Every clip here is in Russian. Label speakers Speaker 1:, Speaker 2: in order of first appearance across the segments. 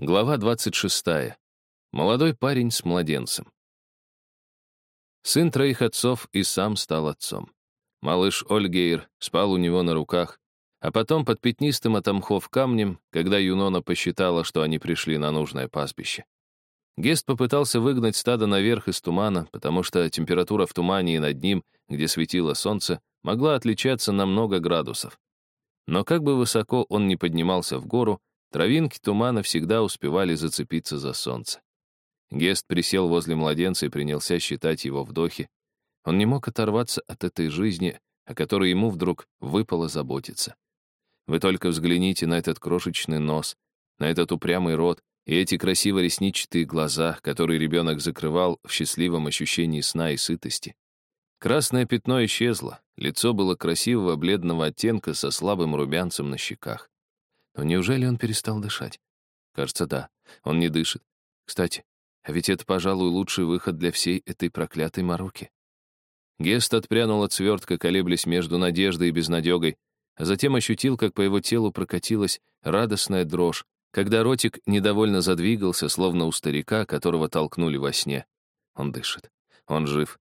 Speaker 1: Глава 26. Молодой парень с младенцем. Сын троих отцов и сам стал отцом. Малыш Ольгейр спал у него на руках, а потом под пятнистым отомхов камнем, когда Юнона посчитала, что они пришли на нужное пастбище. Гест попытался выгнать стадо наверх из тумана, потому что температура в тумане и над ним, где светило солнце, могла отличаться на много градусов. Но как бы высоко он ни поднимался в гору, Травинки тумана всегда успевали зацепиться за солнце. Гест присел возле младенца и принялся считать его вдохи. Он не мог оторваться от этой жизни, о которой ему вдруг выпало заботиться. Вы только взгляните на этот крошечный нос, на этот упрямый рот и эти красиво ресничатые глаза, которые ребенок закрывал в счастливом ощущении сна и сытости. Красное пятно исчезло, лицо было красивого бледного оттенка со слабым румянцем на щеках. Но неужели он перестал дышать? Кажется, да. Он не дышит. Кстати, а ведь это, пожалуй, лучший выход для всей этой проклятой мороки. Гест отпрянул от свертка, колеблясь между надеждой и безнадегой, а затем ощутил, как по его телу прокатилась радостная дрожь, когда ротик недовольно задвигался, словно у старика, которого толкнули во сне. Он дышит. Он жив.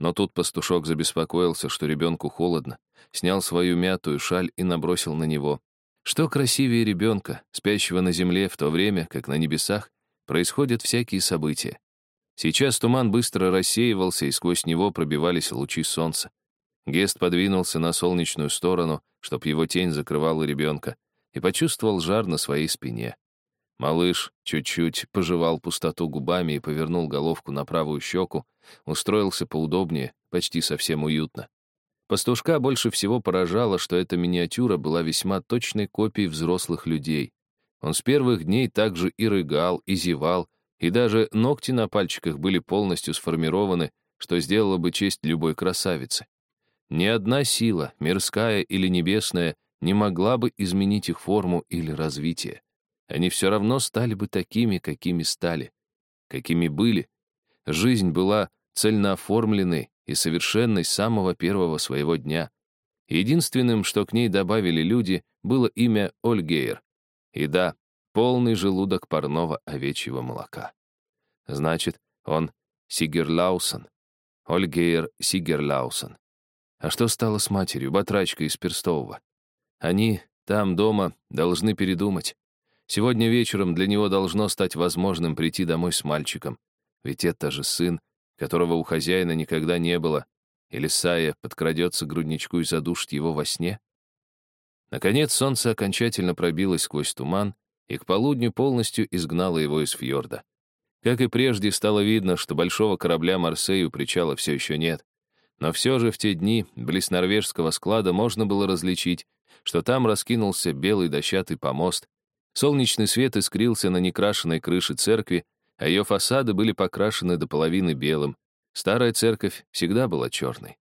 Speaker 1: Но тут пастушок забеспокоился, что ребенку холодно, снял свою мятую шаль и набросил на него, что красивее ребенка, спящего на земле в то время, как на небесах, происходят всякие события. Сейчас туман быстро рассеивался, и сквозь него пробивались лучи солнца. Гест подвинулся на солнечную сторону, чтоб его тень закрывала ребенка, и почувствовал жар на своей спине. Малыш чуть-чуть пожевал пустоту губами и повернул головку на правую щеку, устроился поудобнее, почти совсем уютно. Пастушка больше всего поражало, что эта миниатюра была весьма точной копией взрослых людей. Он с первых дней также и рыгал, и зевал, и даже ногти на пальчиках были полностью сформированы, что сделало бы честь любой красавице. Ни одна сила, мирская или небесная, не могла бы изменить их форму или развитие. Они все равно стали бы такими, какими стали, какими были. Жизнь была цельнооформленной, и совершенной с самого первого своего дня. Единственным, что к ней добавили люди, было имя Ольгейр. И да, полный желудок парного овечьего молока. Значит, он Сигерлаусон. Ольгейр Сигерлаусон. А что стало с матерью, батрачкой из Перстового? Они там, дома, должны передумать. Сегодня вечером для него должно стать возможным прийти домой с мальчиком. Ведь это же сын которого у хозяина никогда не было, или Сая подкрадется к грудничку и задушит его во сне? Наконец солнце окончательно пробилось сквозь туман и к полудню полностью изгнало его из фьорда. Как и прежде, стало видно, что большого корабля Марсей у причала все еще нет. Но все же в те дни близ норвежского склада можно было различить, что там раскинулся белый дощатый помост, солнечный свет искрился на некрашенной крыше церкви, а ее фасады были покрашены до половины белым. Старая церковь всегда была черной.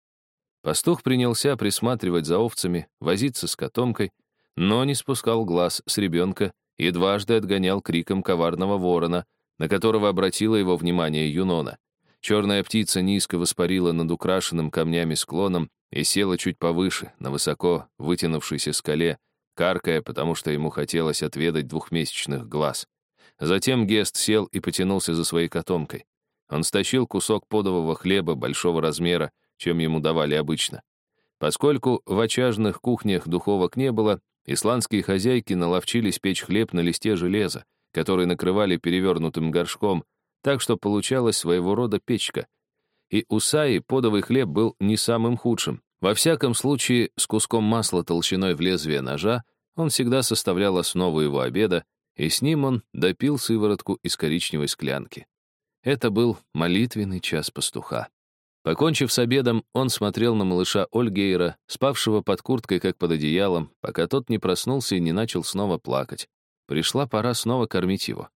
Speaker 1: Пастух принялся присматривать за овцами, возиться с котомкой, но не спускал глаз с ребенка и дважды отгонял криком коварного ворона, на которого обратила его внимание Юнона. Черная птица низко воспарила над украшенным камнями склоном и села чуть повыше, на высоко вытянувшейся скале, каркая, потому что ему хотелось отведать двухмесячных глаз. Затем Гест сел и потянулся за своей котомкой. Он стащил кусок подового хлеба большого размера, чем ему давали обычно. Поскольку в очажных кухнях духовок не было, исландские хозяйки наловчились печь хлеб на листе железа, который накрывали перевернутым горшком, так что получалась своего рода печка. И у Саи подовый хлеб был не самым худшим. Во всяком случае, с куском масла толщиной в лезвие ножа он всегда составлял основу его обеда, и с ним он допил сыворотку из коричневой склянки. Это был молитвенный час пастуха. Покончив с обедом, он смотрел на малыша Ольгейра, спавшего под курткой, как под одеялом, пока тот не проснулся и не начал снова плакать. Пришла пора снова кормить его.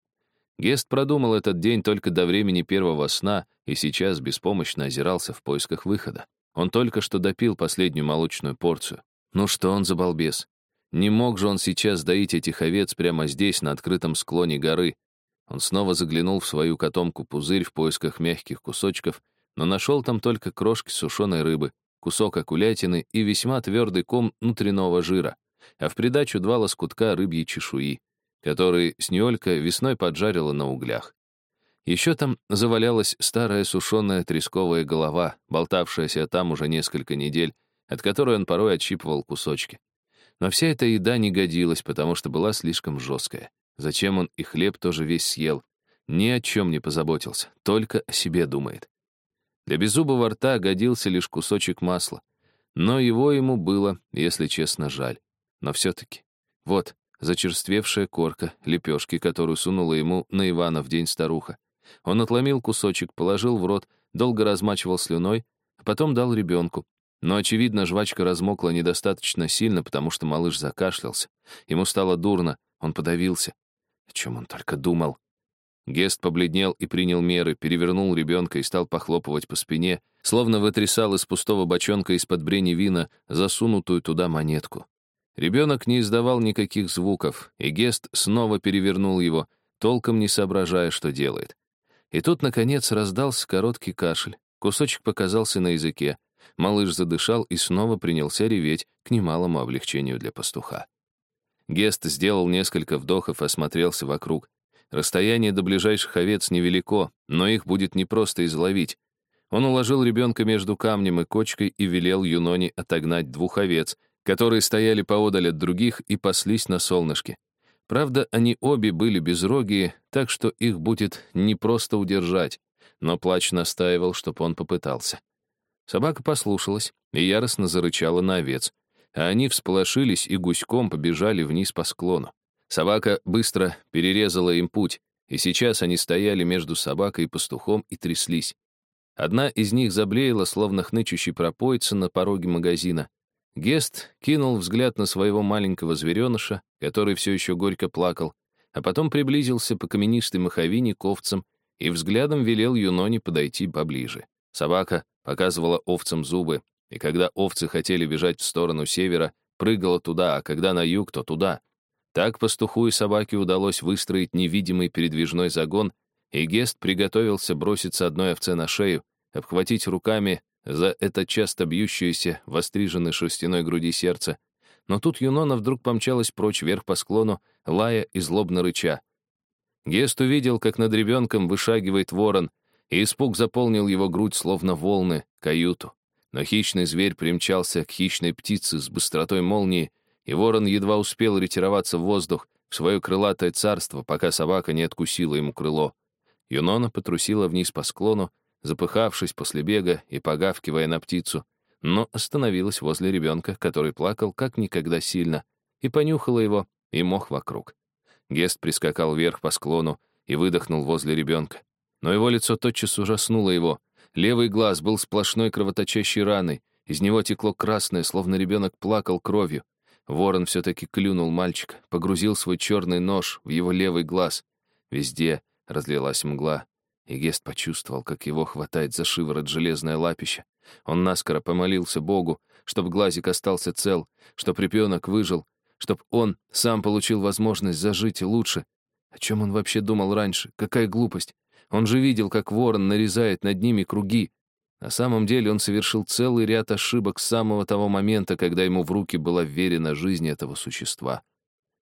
Speaker 1: Гест продумал этот день только до времени первого сна и сейчас беспомощно озирался в поисках выхода. Он только что допил последнюю молочную порцию. Ну что он за балбес? Не мог же он сейчас доить этих овец прямо здесь, на открытом склоне горы. Он снова заглянул в свою котомку-пузырь в поисках мягких кусочков, но нашел там только крошки сушеной рыбы, кусок окулятины и весьма твердый ком внутреннего жира, а в придачу два лоскутка рыбьей чешуи. который Снюэлька весной поджарила на углях. Еще там завалялась старая сушеная тресковая голова, болтавшаяся там уже несколько недель, от которой он порой отщипывал кусочки. Но вся эта еда не годилась, потому что была слишком жесткая. Зачем он и хлеб тоже весь съел? Ни о чем не позаботился, только о себе думает. Для беззубого рта годился лишь кусочек масла. Но его ему было, если честно, жаль. Но все-таки. Вот, зачерствевшая корка, лепешки, которую сунула ему на Ивана в день старуха. Он отломил кусочек, положил в рот, долго размачивал слюной, а потом дал ребенку, но, очевидно, жвачка размокла недостаточно сильно, потому что малыш закашлялся. Ему стало дурно, он подавился. О чем он только думал. Гест побледнел и принял меры, перевернул ребенка и стал похлопывать по спине, словно вытрясал из пустого бочонка из-под брени вина засунутую туда монетку. Ребенок не издавал никаких звуков, и Гест снова перевернул его, толком не соображая, что делает. И тут, наконец, раздался короткий кашель. Кусочек показался на языке. Малыш задышал и снова принялся реветь к немалому облегчению для пастуха. Гест сделал несколько вдохов осмотрелся вокруг. Расстояние до ближайших овец невелико, но их будет непросто изловить. Он уложил ребенка между камнем и кочкой и велел Юноне отогнать двух овец, которые стояли поодаль от других и паслись на солнышке. Правда, они обе были безрогие, так что их будет непросто удержать, но плач настаивал, чтобы он попытался. Собака послушалась и яростно зарычала на овец, а они всполошились и гуськом побежали вниз по склону. Собака быстро перерезала им путь, и сейчас они стояли между собакой и пастухом и тряслись. Одна из них заблеяла, словно хнычущий пропойца на пороге магазина. Гест кинул взгляд на своего маленького звереныша, который все еще горько плакал, а потом приблизился по каменистой маховине к овцам и взглядом велел Юноне подойти поближе. Собака показывала овцам зубы, и когда овцы хотели бежать в сторону севера, прыгала туда, а когда на юг, то туда. Так пастуху и собаке удалось выстроить невидимый передвижной загон, и Гест приготовился броситься одной овце на шею, обхватить руками за это часто бьющееся в остриженной шерстяной груди сердце. Но тут Юнона вдруг помчалась прочь вверх по склону, лая и злобно рыча. Гест увидел, как над ребенком вышагивает ворон, и испуг заполнил его грудь, словно волны, каюту. Но хищный зверь примчался к хищной птице с быстротой молнии, и ворон едва успел ретироваться в воздух, в свое крылатое царство, пока собака не откусила ему крыло. Юнона потрусила вниз по склону, запыхавшись после бега и погавкивая на птицу, но остановилась возле ребенка, который плакал как никогда сильно, и понюхала его, и мох вокруг. Гест прискакал вверх по склону и выдохнул возле ребенка. Но его лицо тотчас ужаснуло его. Левый глаз был сплошной кровоточащей раной, из него текло красное, словно ребенок плакал кровью. Ворон все-таки клюнул мальчика, погрузил свой черный нож в его левый глаз. Везде разлилась мгла, и Гест почувствовал, как его хватает за шиворот железное лапище. Он наскоро помолился Богу, чтобы глазик остался цел, чтоб ребенок выжил, чтоб он сам получил возможность зажить лучше. О чем он вообще думал раньше? Какая глупость! Он же видел, как ворон нарезает над ними круги. На самом деле он совершил целый ряд ошибок с самого того момента, когда ему в руки была вверена жизнь этого существа.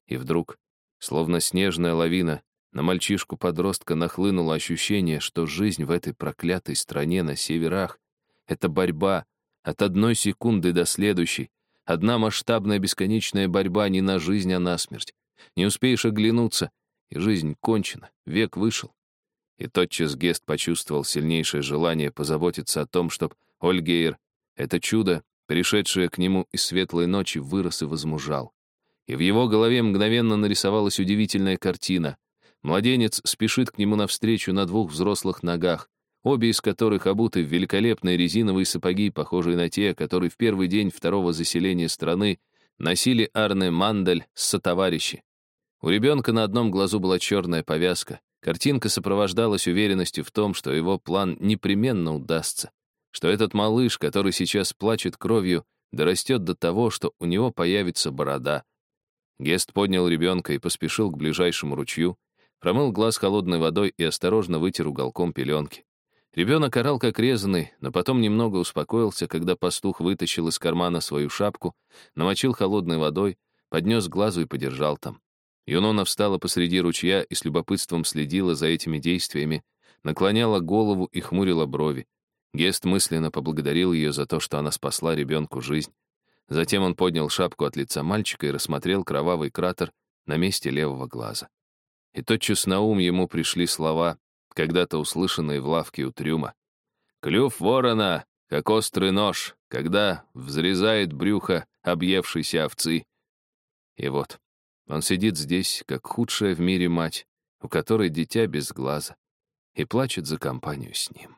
Speaker 1: И вдруг, словно снежная лавина, на мальчишку-подростка нахлынуло ощущение, что жизнь в этой проклятой стране на северах — это борьба от одной секунды до следующей, одна масштабная бесконечная борьба не на жизнь, а на смерть. Не успеешь оглянуться, и жизнь кончена, век вышел. И тотчас Гест почувствовал сильнейшее желание позаботиться о том, чтобы Ольгейр, это чудо, пришедшее к нему из светлой ночи, вырос и возмужал. И в его голове мгновенно нарисовалась удивительная картина. Младенец спешит к нему навстречу на двух взрослых ногах, обе из которых обуты в великолепные резиновые сапоги, похожие на те, которые в первый день второго заселения страны носили Арне Мандель с сотоварищи. У ребенка на одном глазу была черная повязка, Картинка сопровождалась уверенностью в том, что его план непременно удастся, что этот малыш, который сейчас плачет кровью, дорастет до того, что у него появится борода. Гест поднял ребенка и поспешил к ближайшему ручью, промыл глаз холодной водой и осторожно вытер уголком пеленки. Ребенок орал как резанный, но потом немного успокоился, когда пастух вытащил из кармана свою шапку, намочил холодной водой, поднес глазу и подержал там. Юнона встала посреди ручья и с любопытством следила за этими действиями, наклоняла голову и хмурила брови. Гест мысленно поблагодарил ее за то, что она спасла ребенку жизнь. Затем он поднял шапку от лица мальчика и рассмотрел кровавый кратер на месте левого глаза. И тотчас на ум ему пришли слова, когда-то услышанные в лавке у трюма. «Клюв ворона, как острый нож, когда взрезает брюхо объевшейся овцы». И вот, он сидит здесь, как худшая в мире мать, у которой дитя без глаза, и плачет за компанию с ним.